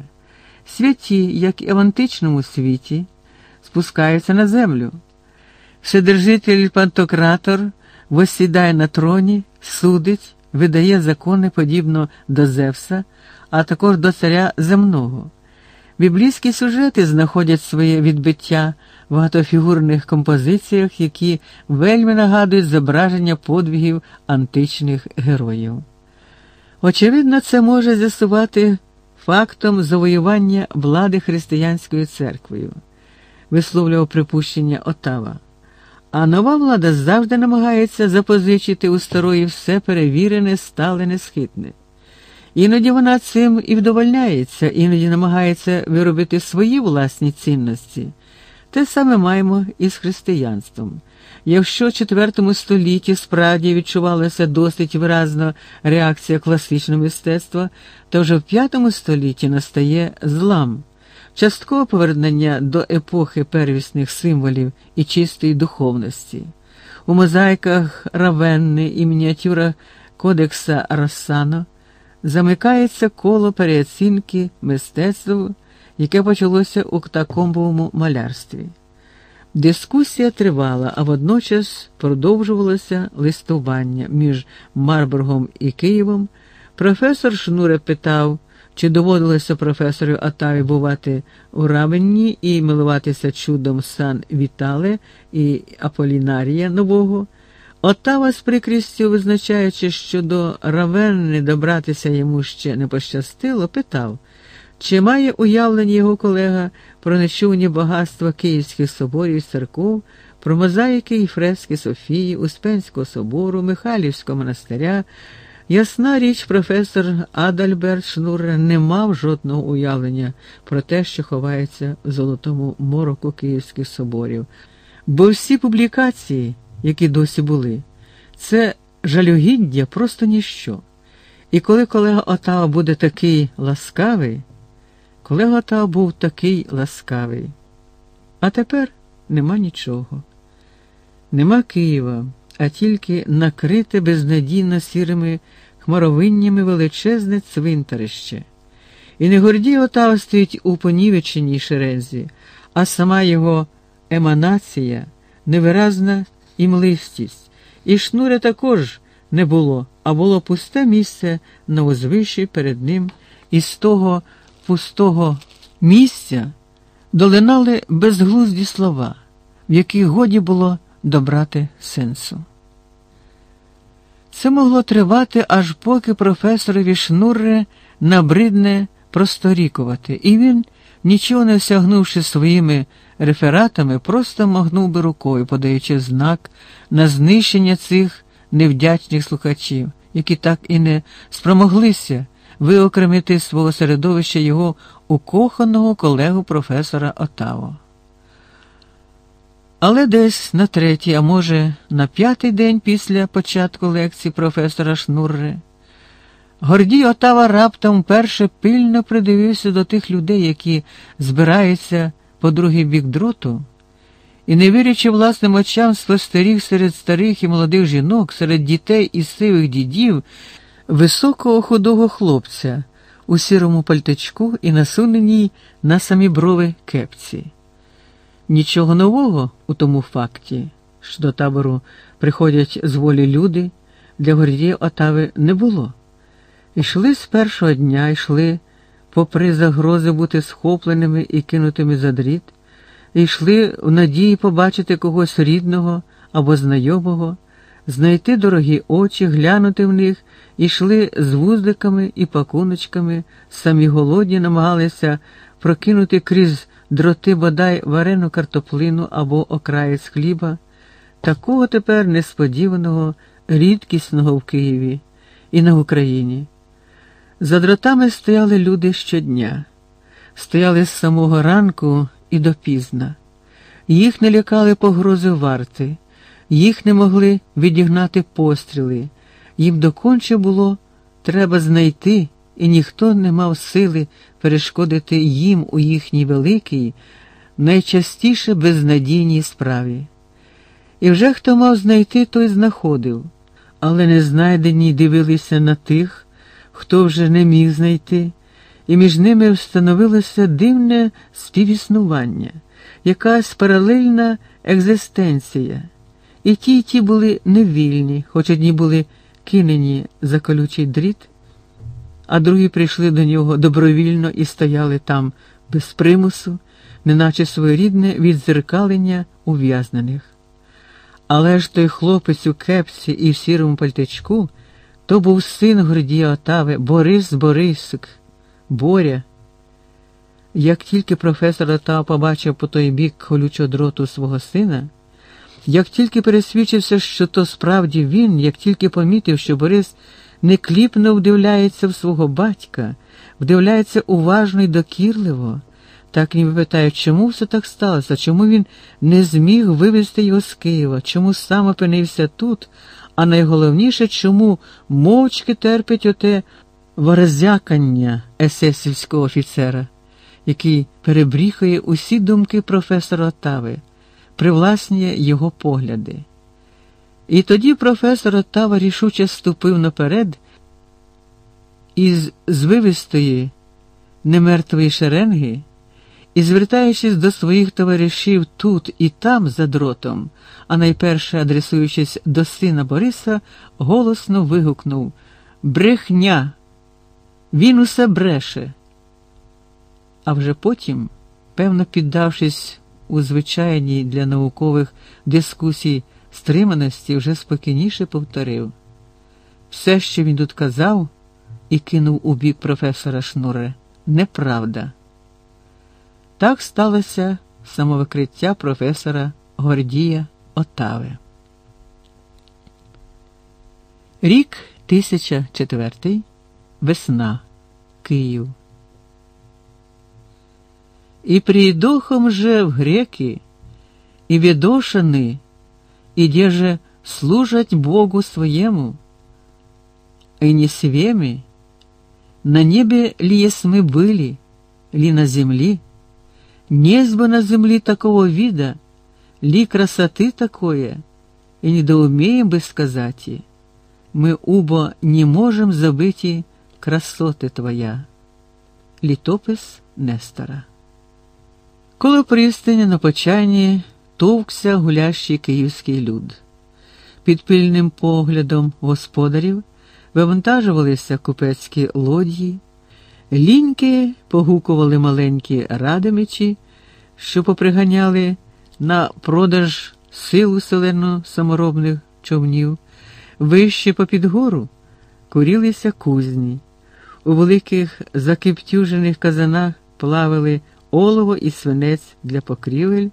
Speaker 1: Святі, як і в античному світі, спускаються на землю. Вседержитель Пантократор восідає на троні, судить, видає закони подібно до Зевса, а також до царя земного. Біблійські сюжети знаходять своє відбиття в багатофігурних композиціях, які вельми нагадують зображення подвігів античних героїв. Очевидно, це може з'ясувати фактом завоювання влади християнською церквою, висловлював припущення Отава. А нова влада завжди намагається запозичити у старої все перевірене, стале, несхитне. Іноді вона цим і вдовольняється, іноді намагається виробити свої власні цінності. Те саме маємо і з християнством. Якщо в IV столітті справді відчувалася досить виразна реакція класичного мистецтва, то вже в V столітті настає злам, часткове повернення до епохи первісних символів і чистої духовності. У мозаїках Равенни і мініатюрах Кодекса Рассано замикається коло переоцінки мистецтва, яке почалося у катакомбовому малярстві. Дискусія тривала, а водночас продовжувалося листування між Марбургом і Києвом. Професор Шнуре питав, чи доводилося професору Атаві бувати у Равенні і милуватися чудом сан Вітале і Аполінарія Нового. Отава з прикрістю, визначаючи, що до Равенни добратися йому ще не пощастило, питав. Чи має уявлення його колега про нечувні багатства Київських соборів і церков, про мозаїки і фрески Софії, Успенського собору, Михайлівського монастиря? Ясна річ, професор Адальберт Шнур не мав жодного уявлення про те, що ховається в золотому мороку Київських соборів, бо всі публікації, які досі були, це жалюгіддя просто ніщо. І коли колега Отава буде такий ласкавий, колега Отава був такий ласкавий. А тепер нема нічого. Нема Києва, а тільки накрите безнадійно сірими хмаровиннями величезне цвинтарище. І не гордій Отава стоїть у понівеченій шерезі, а сама його еманація, невиразна і млистість, і шнуря також не було, а було пусте місце на узвищі перед ним, і з того пустого місця долинали безглузді слова, в яких годі було добрати сенсу. Це могло тривати, аж поки професорові шнурре набридне просторікувати, і він, нічого не осягнувши своїми рефератами, просто махнув би рукою, подаючи знак на знищення цих невдячних слухачів, які так і не спромоглися виокремити свого середовища його укоханого колегу професора Отаво. Але десь на третій, а може, на п'ятий день після початку лекції професора Шнурри, Гордій Отава раптом вперше пильно придивився до тих людей, які збираються по другий бік дроту, і, не вірячи власним очам, спостеріг серед старих і молодих жінок, серед дітей і сивих дідів, високого худого хлопця у сірому пальтичку і насуненій на самі брови кепці. Нічого нового у тому факті, що до табору приходять з волі люди, для Гордія Отави не було. Ішли з першого дня, йшли, попри загрози бути схопленими і кинутими за дріт, йшли в надії побачити когось рідного або знайомого, знайти дорогі очі, глянути в них, ішли з вуздиками і пакуночками, самі голодні намагалися прокинути крізь дроти бодай варену картоплину або окраєць хліба, такого тепер несподіваного, рідкісного в Києві і на Україні. За дротами стояли люди щодня, стояли з самого ранку і допізна. Їх не лякали погрози варти, їх не могли відігнати постріли, їм доконче було треба знайти і ніхто не мав сили перешкодити їм у їхній великій, найчастіше безнадійній справі. І вже хто мав знайти, той знаходив, але незнайдені дивилися на тих, хто вже не міг знайти, і між ними встановилося дивне співіснування, якась паралельна екзистенція. І ті, і ті були невільні, хоч одні були кинені за колючий дріт а другі прийшли до нього добровільно і стояли там без примусу, неначе своєрідне відзеркалення ув'язнених. Але ж той хлопець у кепці і в сірому пальтичку то був син Гордія Отави, Борис Борисик, Боря. Як тільки професор Отава побачив по той бік колючого дроту свого сина, як тільки пересвідчився, що то справді він, як тільки помітив, що Борис не кліпно вдивляється в свого батька, вдивляється уважно й докірливо, так ніби питає, чому все так сталося, чому він не зміг вивезти його з Києва, чому сам опинився тут, а найголовніше, чому мовчки терпить оте ворозякання есесівського офіцера, який перебріхує усі думки професора Отави, привласнює його погляди. І тоді професор Оттава рішуче ступив наперед із звивистої немертвої шеренги і, звертаючись до своїх товаришів тут і там за дротом, а найперше адресуючись до сина Бориса, голосно вигукнув Брехня! Він усе бреше. А вже потім, певно піддавшись у звичайній для наукових дискусій, стриманості вже спокійніше повторив все, що він тут казав, і кинув у бік професора Шнуре, неправда. Так сталося самовикриття професора Гордія Отави. Рік 1004. Весна. Київ. И придохом же в греки, и ведошаны, и где же служать Богу своему, и не свеми, на небе ли есмы были, ли на земли, незбо на земли такого вида, ли красоты такое, и недоумеем бы сказать, и мы убо не можем забыть и красоти Твоя. Літопис Нестора. Коло пристані на почайні товкся гулящий київський люд. Під пильним поглядом господарів вивантажувалися купецькі лодії, ліньки погукували маленькі радимичі, що поприганяли на продаж силу селено саморобних човнів, вище попід гору курілися кузні. У великих закиптюжених казанах плавили олово і свинець для покрівель,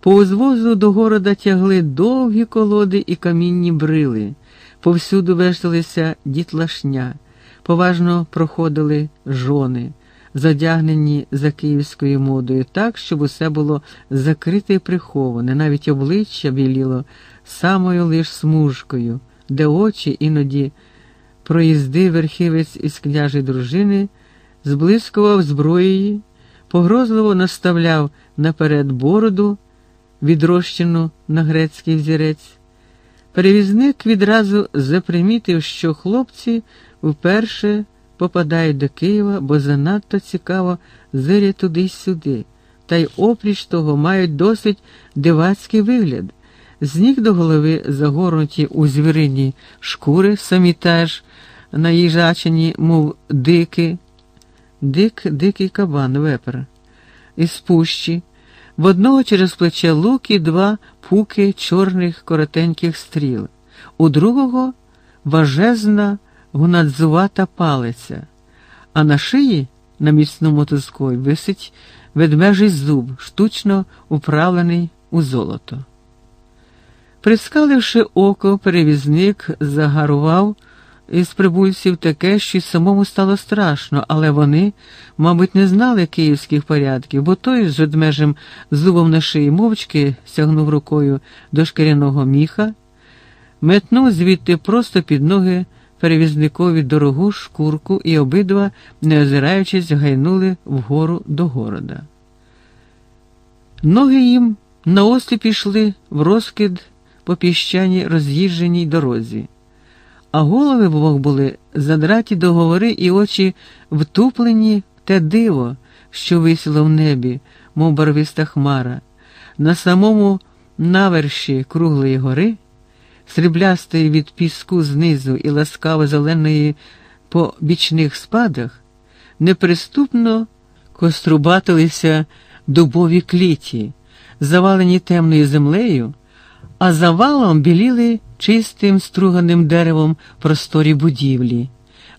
Speaker 1: по узвозу до города тягли довгі колоди і камінні брили, повсюду вешталися дітлашня, поважно проходили жони, задягнені за київською модою так, щоб усе було закрите і приховане, навіть обличчя біліло самою лиш смужкою, де очі іноді проїзди верхівець із княжої дружини, зблискував зброєю, погрозливо наставляв наперед бороду, відрощену на грецький взірець. Перевізник відразу запримітив, що хлопці вперше попадають до Києва, бо занадто цікаво зирять туди сюди, та й опріч того мають досить дивацький вигляд. З ніг до голови загорнуті у звірині шкури, самі теж наїжачені, мов дики, дик, дикий кабан, вепер, із пущі, в одного через плече лук і два пуки чорних коротеньких стріл, у другого важезна гунадзувата палиця, а на шиї на міцному тузкові висить ведмежий зуб, штучно управлений у золото. Прискаливши око, перевізник загарував із прибульців таке, що й самому стало страшно, але вони, мабуть, не знали київських порядків, бо той з ведмежим зубом на шиї мовчки сягнув рукою до шкіряного міха, метнув звідти просто під ноги перевізникові дорогу шкурку і обидва, не озираючись, гайнули вгору до города. Ноги їм наосліп пішли в розкид по піщаній роз'їждженій дорозі а голови вовох були задраті договори і очі втуплені в те диво, що висіло в небі, мов барвиста хмара, на самому наверші круглої гори, сріблястої від піску знизу і ласкаво зеленої по бічних спадах, неприступно кострубатилися дубові кліті, завалені темною землею, а завалом біліли чистим струганим деревом просторі будівлі,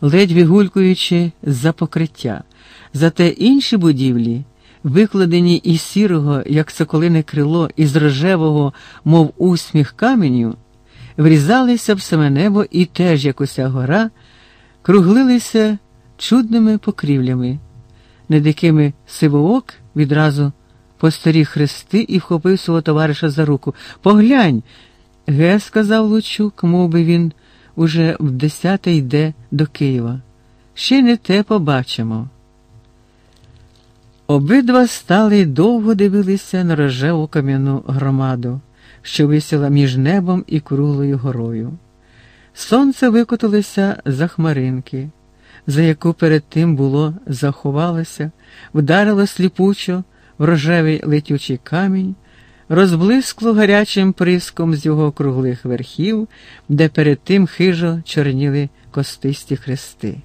Speaker 1: ледь вигулькуючи за покриття. Зате інші будівлі, викладені із сірого, як соколине крило, із рожевого, мов усміх каменю, врізалися в саме небо і теж, як уся гора, круглилися чудними покрівлями, над якими сивоок відразу постаріг хрести і вхопив свого товариша за руку. Поглянь, Ге, сказав Лучук, мов би він уже в десяте йде до Києва. Ще не те побачимо. Обидва стали й довго дивилися на рожеву кам'яну громаду, що висіла між небом і круглою горою. Сонце викотилося за хмаринки, за яку перед тим було заховалося, вдарило сліпучо в рожевий летючий камінь розблискло гарячим приском з його круглих верхів, де перед тим хижо чорніли костисті хрести.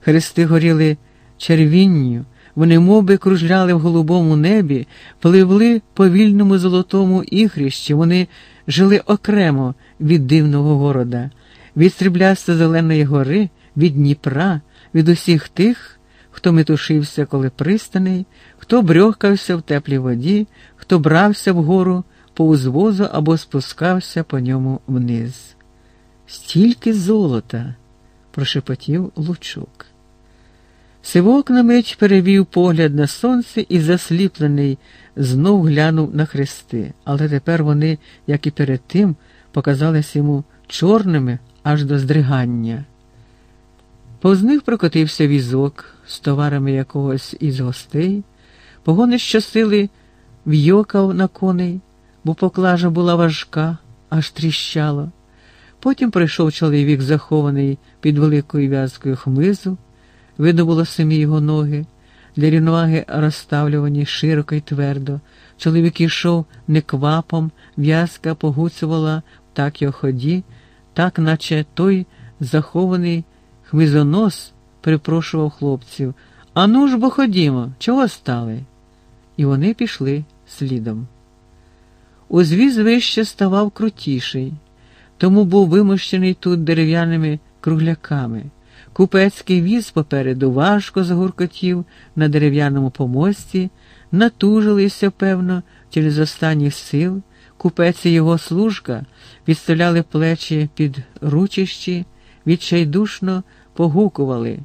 Speaker 1: Хрести горіли червінню, вони моби кружляли в голубому небі, пливли по вільному золотому ігрищі, вони жили окремо від дивного города, від стріблясто зеленої гори, від Дніпра, від усіх тих, хто метушився коли пристаний, хто брьохкався в теплій воді, хто брався вгору по узвозу або спускався по ньому вниз. Стільки золота, прошепотів лучок. Сивок на меч перевів погляд на сонце і, засліплений, знов глянув на хрести, але тепер вони, як і перед тим, показались йому чорними аж до здригання. Повз них прокотився візок з товарами якогось із гостей, погони щосили в'йокав на коней, бо поклажа була важка, аж тріщала. Потім прийшов чоловік, захований під великою в'язкою хмизу, видно було самі його ноги, для рівноваги розставлювані широко й твердо. Чоловік йшов неквапом, в'язка погуцувала так його ході, так наче той захований хмизонос припрошував хлопців. Ану ж бо ходімо, чого стали? І вони пішли слідом. Узвіз вище ставав крутіший, тому був вимощений тут дерев'яними кругляками. Купецький віз попереду важко загуркотів на дерев'яному помості, натужилися, певно, через останніх сил. Купець і його служка підставляли плечі під ручищі, відчайдушно погукували,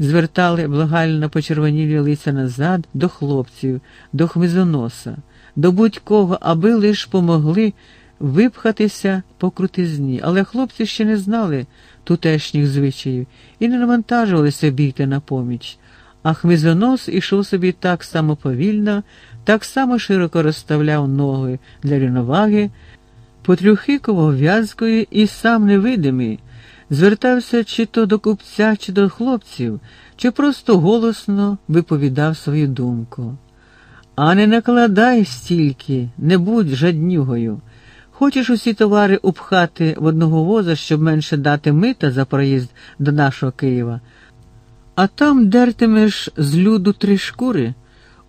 Speaker 1: звертали благально почервонілі лиця назад до хлопців, до хмизоноса, до будь-кого, аби лиш помогли випхатися по крутизні. Але хлопці ще не знали тутешніх звичаїв і не навантажувалися бігти на поміч. А хмизонос ішов собі так само повільно, так само широко розставляв ноги для рівноваги, потрюхикував в'язкою і сам невидимий, звертався чи то до купця, чи до хлопців, чи просто голосно виповідав свою думку. А не накладай стільки, не будь жаднюгою. Хочеш усі товари упхати в одного воза, щоб менше дати мита за проїзд до нашого Києва, а там дертимеш з люду три шкури,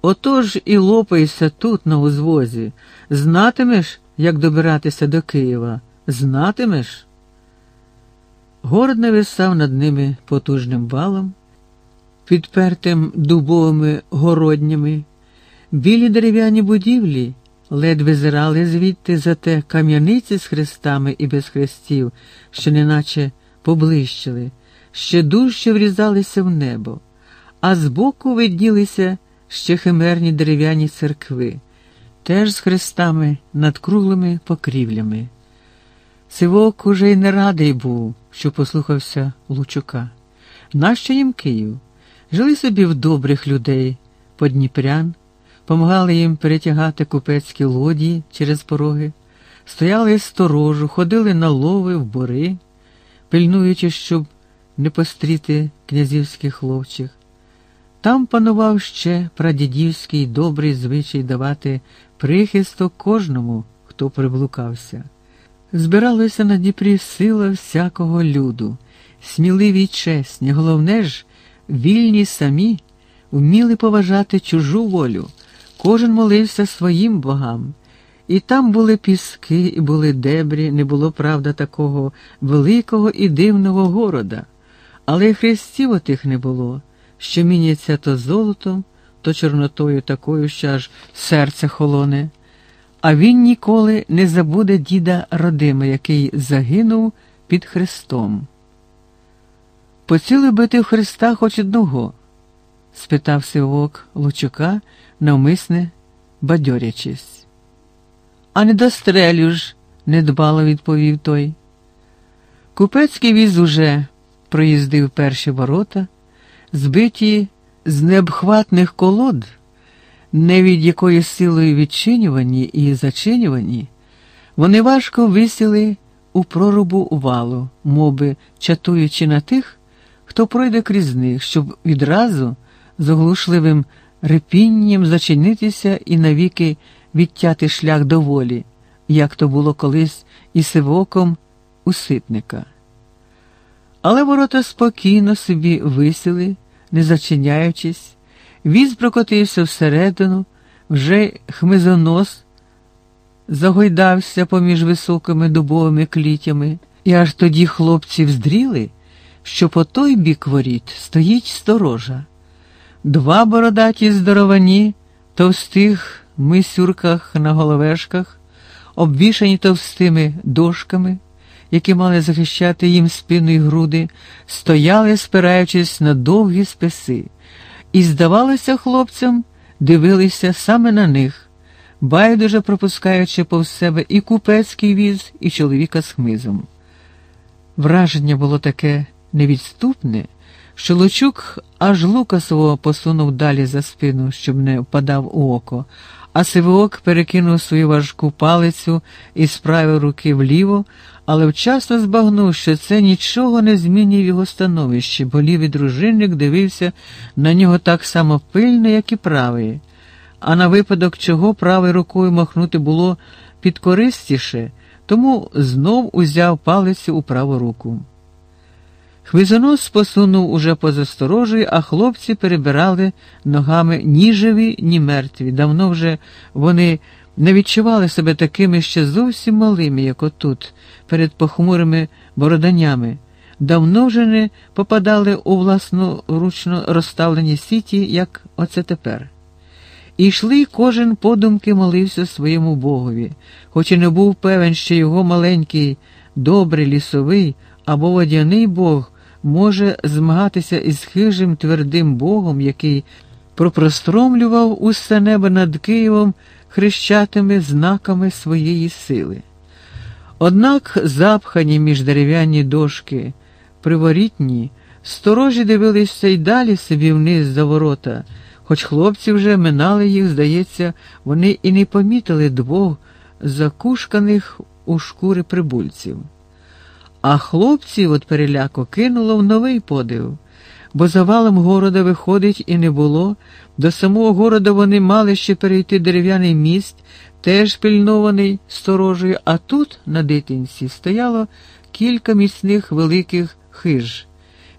Speaker 1: отож і лопайся тут, на узвозі, знатимеш, як добиратися до Києва, знатимеш. Город нависав над ними потужним валом, підпертим дубовими городнями, білі дерев'яні будівлі ледве зирали звідти зате кам'яниці з хрестами і без хрестів, що неначе поблищили, ще дужче врізалися в небо, а збоку виднілися ще химерні дерев'яні церкви, теж з хрестами над круглими покрівлями. Сивок уже й не радий був, що послухався Лучука. Нащо їм Київ? Жили собі в добрих людей, подніпрян, помагали їм перетягати купецькі лодії через пороги, стояли сторожу, ходили на лови в бори, пильнуючи, щоб не постріти князівських хлопчих. Там панував ще прадідівський добрий звичай давати прихисток кожному, хто приблукався. Збиралося на Дніпрі сила всякого люду, сміливі й чесні, головне ж, вільні самі, вміли поважати чужу волю. Кожен молився своїм богам. І там були піски, і були дебрі, не було, правда, такого великого і дивного города, але й хрестів отих не було, що міняться то золотом, то чорнотою такою, що аж серце холоне. А він ніколи не забуде діда Родима, який загинув під Христом. Поцілуй би ти в Христа хоч одного? спитав Сивок Лучука, навмисне бадьорячись. А не дострелю ж, недбало відповів той. Купецький віз уже проїздив перші ворота, збиті з необхватних колод не від якої силою відчинювані і зачинювані, вони важко висіли у прорубу валу, моби чатуючи на тих, хто пройде крізь них, щоб відразу з оглушливим репінням зачинитися і навіки відтяти шлях до волі, як то було колись і сивоком у ситника. Але ворота спокійно собі висіли, не зачиняючись. Віз прокотився всередину, вже хмизонос загойдався поміж високими дубовими клітями, і аж тоді хлопці вздріли, що по той бік воріт стоїть сторожа. два бородаті здоровані, товстих мисюрках на головешках, обвішані товстими дошками, які мали захищати їм спину і груди, стояли, спираючись на довгі списи, і, здавалося, хлопцям дивилися саме на них, байдуже пропускаючи повз себе і купецький віз, і чоловіка з хмизом. Враження було таке невідступне, що Лучук аж лука свого посунув далі за спину, щоб не впадав у око, а Сивоок перекинув свою важку палицю із правої руки вліво, але вчасно збагнув, що це нічого не змінює в його становищі, бо лівий дружинник дивився на нього так само пильно, як і правий, а на випадок чого правою рукою махнути було підкористіше, тому знов узяв палицю у праву руку. Хвизонос посунув уже поза сторожею, а хлопці перебирали ногами ні живі, ні мертві. Давно вже вони не відчували себе такими ще зовсім малими, як отут, перед похмурими бороданями. Давно вже не попадали у власноручно розставлені сіті, як оце тепер. І йшли кожен подумки молився своєму богові, хоч і не був певен, що його маленький, добрий лісовий або водяний Бог може змагатися із хижим твердим Богом, який пропростромлював усе небо над Києвом хрещатими знаками своєї сили. Однак, запхані між дерев'яні дошки, приворітні, сторожі дивилися й далі собі вниз за ворота, хоч хлопці вже минали їх, здається, вони і не помітили двох закушканих у шкури прибульців. А хлопців от переляко кинуло в новий подив, бо завалом города виходить і не було. До самого города вони мали ще перейти дерев'яний міст, теж пильнований сторожею, а тут, на дитинці, стояло кілька міцних великих хиж,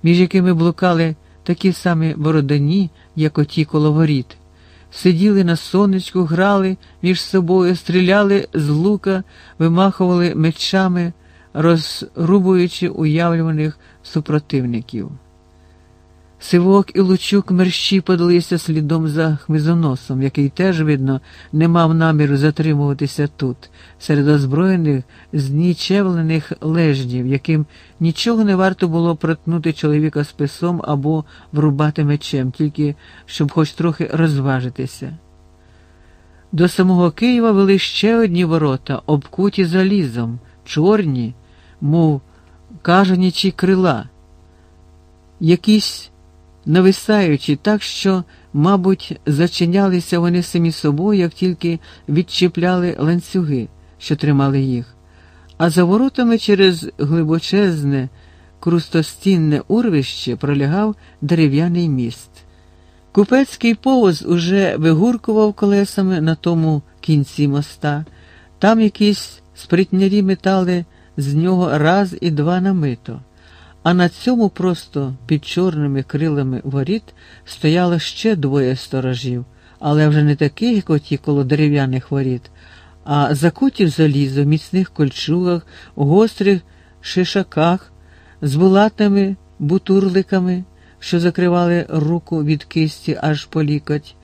Speaker 1: між якими блукали такі самі бородані, як оті коло воріт. Сиділи на сонечку, грали між собою, стріляли з лука, вимахували мечами розрубуючи уявлюваних супротивників. Сивок і лучук мерщі подалися слідом за хмизоносом, який теж, видно, не мав наміру затримуватися тут, серед озброєних, знічевлених лежнів, яким нічого не варто було проткнути чоловіка списом або врубати мечем, тільки щоб хоч трохи розважитися. До самого Києва вели ще одні ворота, обкуті залізом, чорні мов кажанячі крила, якісь нависаючі, так що, мабуть, зачинялися вони самі собою, як тільки відчіпляли ланцюги, що тримали їх, а за воротами через глибочезне, крустостінне урвище пролягав дерев'яний міст. Купецький повоз уже вигуркував колесами на тому кінці моста, там якісь спритнярі метали з нього раз і два намито, а на цьому просто під чорними крилами воріт стояло ще двоє сторожів, але вже не таких, як оті коло дерев'яних воріт, а закуті в залізо, в міцних кольчугах, гострих шишаках, з булатними бутурликами, що закривали руку від кисті аж по лікоть,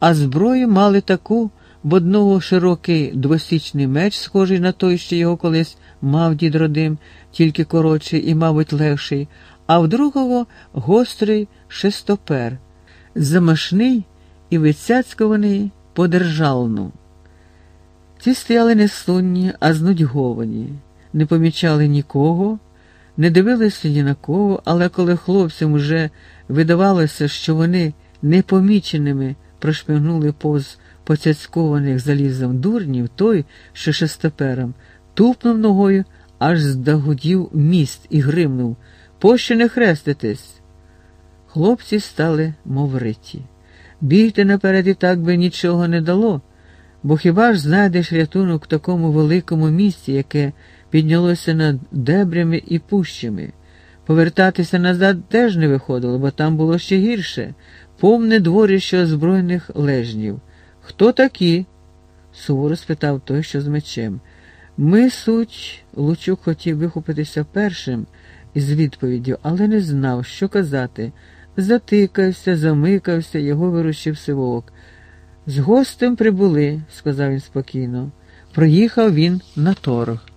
Speaker 1: а зброю мали таку. В одного широкий двосічний меч, схожий на той, що його колись мав дід родим, тільки коротший і, мабуть, легший, а в другого гострий шестопер, замашний і вицяцькований по державну. Ці стояли не сонні, а знудьговані, не помічали нікого, не дивилися ні на кого, але коли хлопцям уже видавалося, що вони непоміченими прошпигнули повз поцяцькованих залізом дурнів, той, що шестопером, тупнув ногою, аж здагудів міст і гримнув Пощо не хреститесь? Хлопці стали мовриті. Бігти наперед і так би нічого не дало, бо хіба ж знайдеш рятунок в такому великому місці, яке піднялося над дебрями і пущами? Повертатися назад теж не виходило, бо там було ще гірше повне дворище озброєних лежнів. Хто такі? суворо спитав той, що з мечем. Ми суть, Лучук хотів вихопитися першим із відповіддю, але не знав, що казати. затикався, замикався, його вирушив сивок. З гостем прибули, сказав він спокійно. Проїхав він на торг.